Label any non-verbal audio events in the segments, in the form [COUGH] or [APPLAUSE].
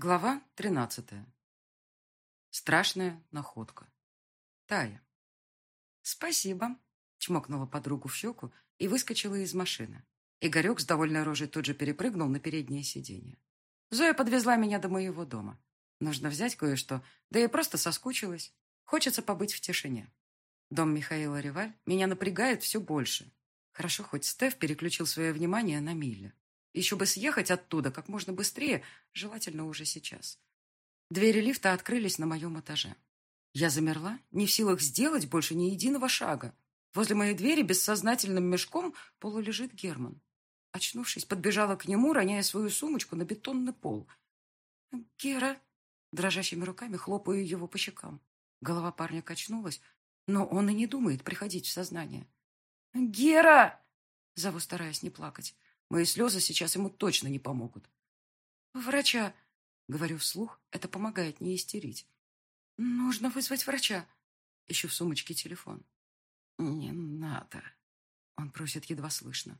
Глава тринадцатая. Страшная находка. Тая. «Спасибо», — чмокнула подругу в щеку и выскочила из машины. Игорек с довольной рожей тут же перепрыгнул на переднее сиденье. Зоя подвезла меня до моего дома. Нужно взять кое-что, да и просто соскучилась. Хочется побыть в тишине. Дом Михаила Реваль меня напрягает все больше. Хорошо, хоть Стеф переключил свое внимание на Милля. Еще бы съехать оттуда как можно быстрее, желательно уже сейчас. Двери лифта открылись на моем этаже. Я замерла, не в силах сделать больше ни единого шага. Возле моей двери бессознательным мешком полулежит Герман. Очнувшись, подбежала к нему, роняя свою сумочку на бетонный пол. «Гера!» Дрожащими руками хлопаю его по щекам. Голова парня качнулась, но он и не думает приходить в сознание. «Гера!» Зову, стараясь не плакать. Мои слезы сейчас ему точно не помогут. «Врача!» — говорю вслух. Это помогает не истерить. «Нужно вызвать врача!» Ищу в сумочке телефон. «Не надо!» Он просит едва слышно.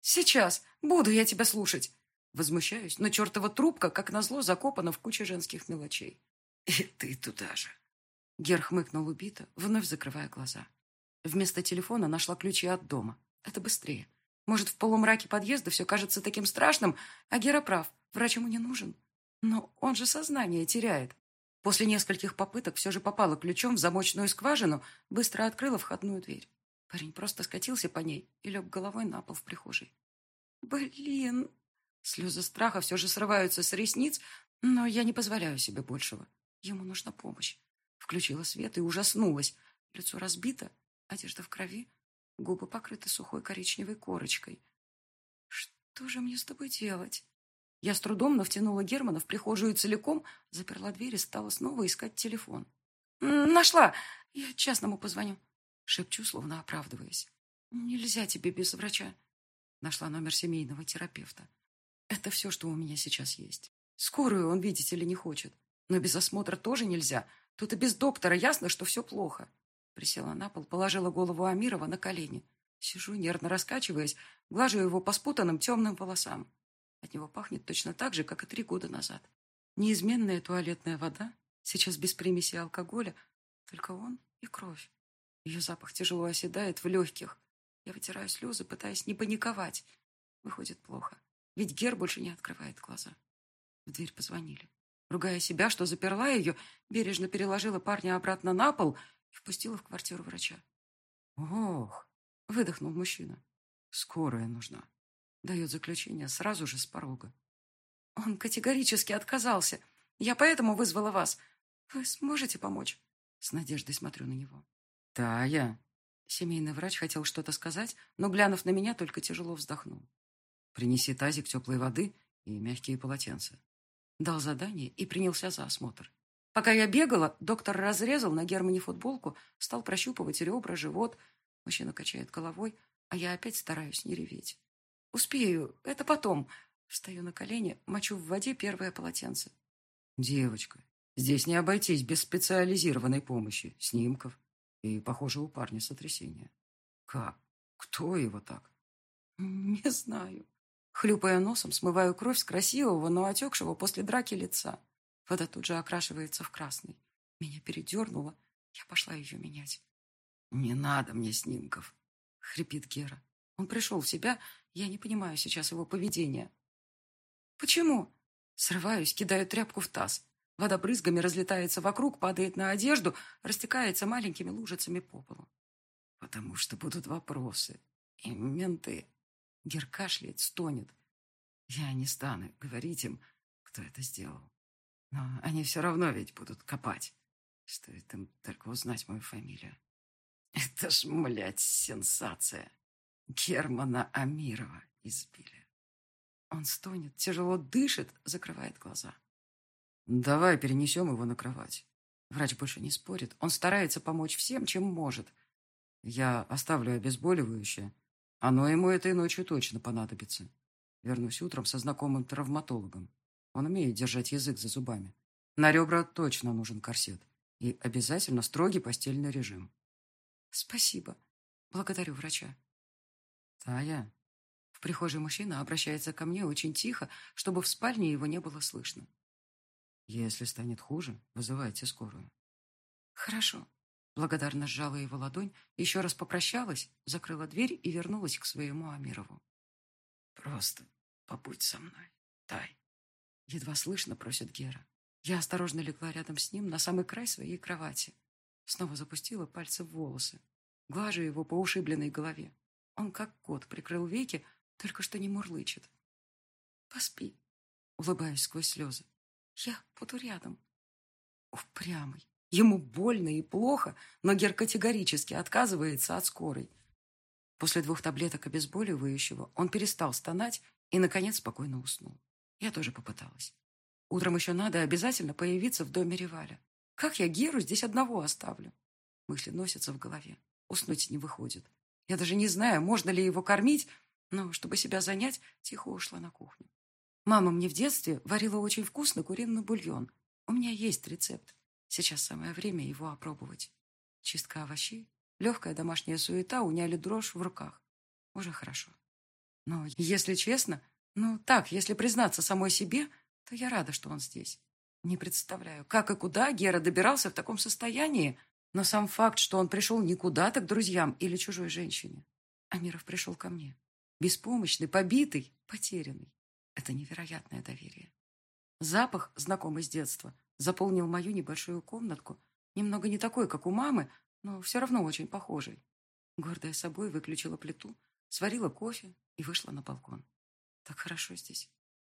«Сейчас! Буду я тебя слушать!» Возмущаюсь, но чертова трубка, как назло, закопана в куче женских мелочей. «И ты туда же!» Гер хмыкнул убито, вновь закрывая глаза. Вместо телефона нашла ключи от дома. Это быстрее. Может, в полумраке подъезда все кажется таким страшным, а Гера прав, врач ему не нужен. Но он же сознание теряет. После нескольких попыток все же попала ключом в замочную скважину, быстро открыла входную дверь. Парень просто скатился по ней и лег головой на пол в прихожей. «Блин!» Слезы страха все же срываются с ресниц, но я не позволяю себе большего. Ему нужна помощь. Включила свет и ужаснулась. Лицо разбито, одежда в крови, Губы покрыты сухой коричневой корочкой. Что же мне с тобой делать? Я с трудом навтянула Германа в прихожую целиком, заперла дверь и стала снова искать телефон. «Нашла! Я частному позвоню!» Шепчу, словно оправдываясь. «Нельзя тебе без врача!» Нашла номер семейного терапевта. «Это все, что у меня сейчас есть. Скорую он, видите ли, не хочет. Но без осмотра тоже нельзя. Тут и без доктора ясно, что все плохо. Присела на пол, положила голову Амирова на колени. Сижу, нервно раскачиваясь, глажу его по спутанным темным волосам. От него пахнет точно так же, как и три года назад. Неизменная туалетная вода, сейчас без примеси алкоголя, только он и кровь. Ее запах тяжело оседает в легких. Я вытираю слезы, пытаясь не паниковать. Выходит плохо, ведь Гер больше не открывает глаза. В дверь позвонили. Ругая себя, что заперла ее, бережно переложила парня обратно на пол впустила в квартиру врача. «Ох!» — выдохнул мужчина. «Скорая нужна». Дает заключение сразу же с порога. «Он категорически отказался. Я поэтому вызвала вас. Вы сможете помочь?» С надеждой смотрю на него. «Тая!» Семейный врач хотел что-то сказать, но, глянув на меня, только тяжело вздохнул. «Принеси тазик теплой воды и мягкие полотенца». Дал задание и принялся за осмотр. Пока я бегала, доктор разрезал на Германе футболку, стал прощупывать ребра, живот. Мужчина качает головой, а я опять стараюсь не реветь. Успею, это потом. Встаю на колени, мочу в воде первое полотенце. Девочка, здесь не обойтись без специализированной помощи, снимков. И, похоже, у парня сотрясение. Как? Кто его так? Не знаю. Хлюпая носом, смываю кровь с красивого, но отекшего после драки лица. Вода тут же окрашивается в красный. Меня передернуло. Я пошла ее менять. «Не надо мне снимков», — хрипит Гера. Он пришел в себя. Я не понимаю сейчас его поведения. «Почему?» Срываюсь, кидаю тряпку в таз. Вода брызгами разлетается вокруг, падает на одежду, растекается маленькими лужицами по полу. «Потому что будут вопросы. И менты». Гер кашляет, стонет. «Я не стану говорить им, кто это сделал. Но они все равно ведь будут копать. Стоит им только узнать мою фамилию. Это ж, млядь, сенсация. Германа Амирова избили. Он стонет, тяжело дышит, закрывает глаза. Давай перенесем его на кровать. Врач больше не спорит. Он старается помочь всем, чем может. Я оставлю обезболивающее. Оно ему этой ночью точно понадобится. Вернусь утром со знакомым травматологом. Он умеет держать язык за зубами. На ребра точно нужен корсет. И обязательно строгий постельный режим. Спасибо. Благодарю врача. Тая. В прихожей мужчина обращается ко мне очень тихо, чтобы в спальне его не было слышно. Если станет хуже, вызывайте скорую. Хорошо. Благодарно сжала его ладонь, еще раз попрощалась, закрыла дверь и вернулась к своему Амирову. Просто побудь со мной, Тай. Едва слышно просит Гера. Я осторожно легла рядом с ним на самый край своей кровати. Снова запустила пальцы в волосы. Глажу его по ушибленной голове. Он, как кот, прикрыл веки, только что не мурлычет. «Поспи», — улыбаюсь сквозь слезы. «Я буду рядом». Упрямый. Ему больно и плохо, но Гер категорически отказывается от скорой. После двух таблеток обезболивающего он перестал стонать и, наконец, спокойно уснул. Я тоже попыталась. Утром еще надо обязательно появиться в доме Реваля. Как я Геру здесь одного оставлю? Мысли носятся в голове. Уснуть не выходит. Я даже не знаю, можно ли его кормить, но, чтобы себя занять, тихо ушла на кухню. Мама мне в детстве варила очень вкусный куриный бульон. У меня есть рецепт. Сейчас самое время его опробовать. Чистка овощей, легкая домашняя суета уняли дрожь в руках. Уже хорошо. Но, если честно, ну так, если признаться самой себе, то я рада, что он здесь. Не представляю, как и куда Гера добирался в таком состоянии, но сам факт, что он пришел не куда-то к друзьям или чужой женщине. Амиров пришел ко мне. Беспомощный, побитый, потерянный. Это невероятное доверие. Запах, знакомый с детства, заполнил мою небольшую комнатку, немного не такой, как у мамы, но все равно очень похожей. Гордая собой выключила плиту, сварила кофе и вышла на балкон. Так хорошо здесь.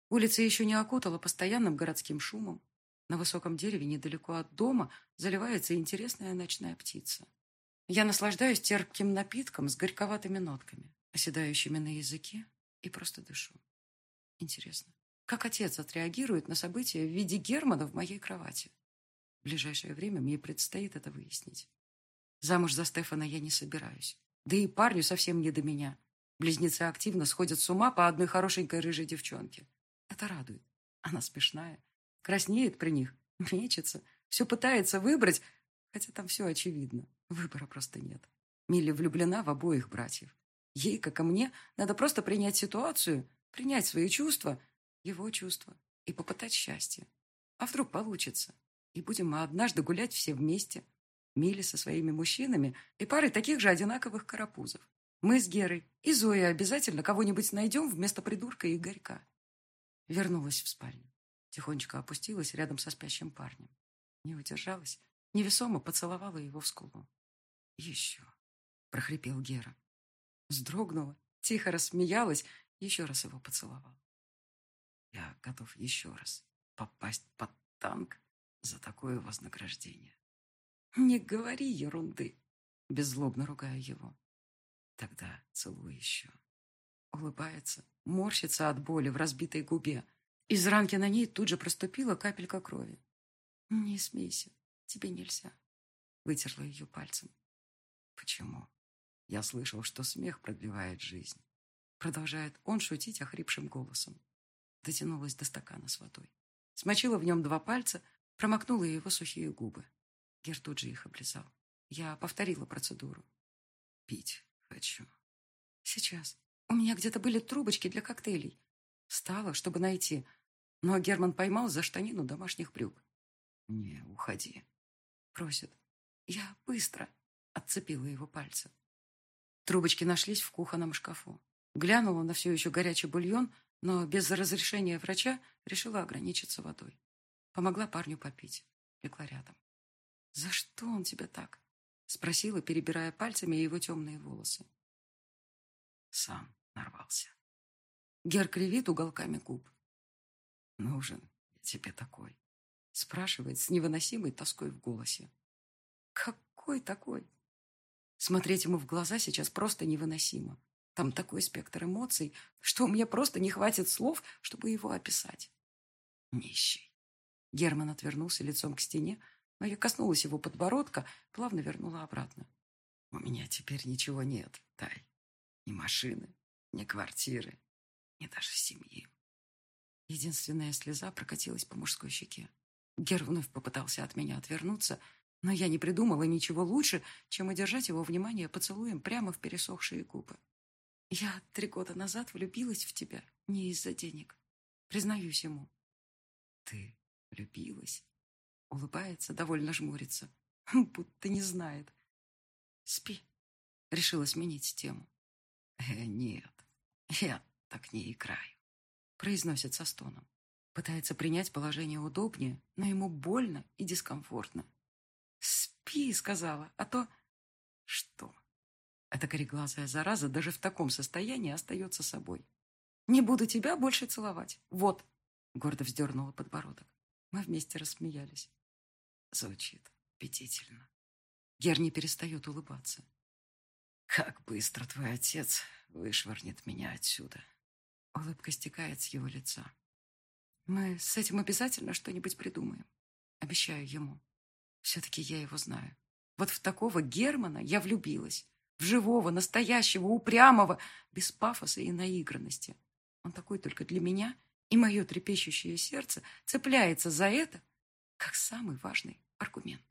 Улица еще не окутала постоянным городским шумом. На высоком дереве недалеко от дома заливается интересная ночная птица. Я наслаждаюсь терпким напитком с горьковатыми нотками, оседающими на языке, и просто дышу. Интересно, как отец отреагирует на события в виде Германа в моей кровати? В ближайшее время мне предстоит это выяснить. Замуж за Стефана я не собираюсь. Да и парню совсем не до меня. Близнецы активно сходят с ума по одной хорошенькой рыжей девчонке. Это радует. Она смешная. Краснеет при них, [LAUGHS] мечется, все пытается выбрать, хотя там все очевидно. Выбора просто нет. Милли влюблена в обоих братьев. Ей, как и мне, надо просто принять ситуацию, принять свои чувства – его чувства и попытать счастье. А вдруг получится? И будем мы однажды гулять все вместе. Мили со своими мужчинами и парой таких же одинаковых карапузов. Мы с Герой и Зоя обязательно кого-нибудь найдем вместо придурка Игорька. Вернулась в спальню. Тихонечко опустилась рядом со спящим парнем. Не удержалась, невесомо поцеловала его в скулу. «Еще!» — прохрипел Гера. Вздрогнула, тихо рассмеялась, еще раз его поцеловала. Я готов еще раз попасть под танк за такое вознаграждение. Не говори ерунды, беззлобно ругаю его. Тогда целую еще. Улыбается, морщится от боли в разбитой губе. Из ранки на ней тут же проступила капелька крови. Не смейся, тебе нельзя. Вытерла ее пальцем. Почему? Я слышал, что смех продлевает жизнь. Продолжает он шутить охрипшим голосом дотянулась до стакана с водой. Смочила в нем два пальца, промокнула его сухие губы. Гер тут же их облизал. Я повторила процедуру. Пить хочу. Сейчас. У меня где-то были трубочки для коктейлей. Встала, чтобы найти. Но Герман поймал за штанину домашних брюк. Не, уходи. Просит. Я быстро. Отцепила его пальцы. Трубочки нашлись в кухонном шкафу. Глянула на все еще горячий бульон, но без разрешения врача решила ограничиться водой. Помогла парню попить. Легла рядом. «За что он тебя так?» Спросила, перебирая пальцами его темные волосы. Сам нарвался. Гер кривит уголками губ. «Нужен тебе такой?» Спрашивает с невыносимой тоской в голосе. «Какой такой?» Смотреть ему в глаза сейчас просто невыносимо. Там такой спектр эмоций, что у меня просто не хватит слов, чтобы его описать. Нищий. Герман отвернулся лицом к стене, но я коснулась его подбородка, плавно вернула обратно. У меня теперь ничего нет, Тай. Ни машины, ни квартиры, ни даже семьи. Единственная слеза прокатилась по мужской щеке. Гер вновь попытался от меня отвернуться, но я не придумала ничего лучше, чем удержать его внимание поцелуем прямо в пересохшие губы. Я три года назад влюбилась в тебя не из-за денег. Признаюсь ему. Ты Влюбилась. Улыбается, довольно жмурится. [LAUGHS] Будто не знает. Спи. Решила сменить тему. Э, нет, я так не играю. Произносит со стоном. Пытается принять положение удобнее, но ему больно и дискомфортно. «Спи», — сказала, — «а то...» «Что?» Эта кореглазая зараза даже в таком состоянии остается собой. «Не буду тебя больше целовать. Вот!» Гордо вздернула подбородок. Мы вместе рассмеялись. Звучит аппетительно. Гер не перестает улыбаться. «Как быстро твой отец вышвырнет меня отсюда!» Улыбка стекает с его лица. «Мы с этим обязательно что-нибудь придумаем. Обещаю ему. Все-таки я его знаю. Вот в такого Германа я влюбилась. В живого, настоящего, упрямого, без пафоса и наигранности. Он такой только для меня, и мое трепещущее сердце цепляется за это, как самый важный аргумент.